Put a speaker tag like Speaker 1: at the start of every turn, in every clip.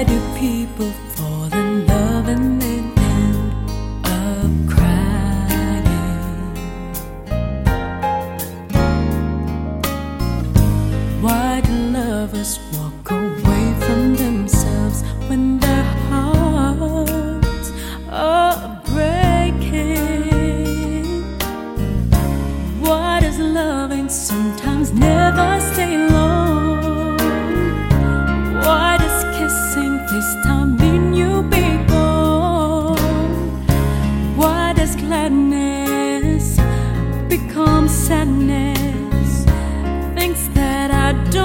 Speaker 1: Why do people fall in love and then end up crying? Why do lovers walk? I don't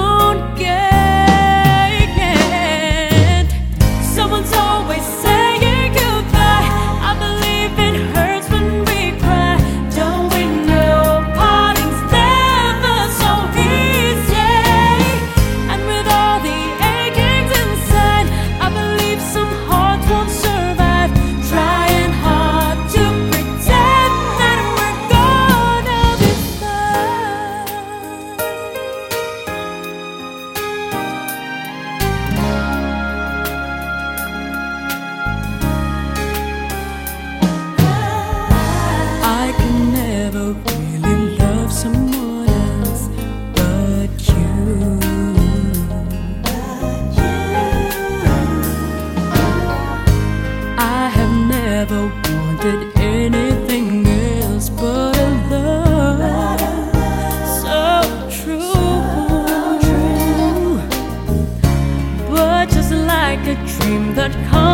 Speaker 1: that comes.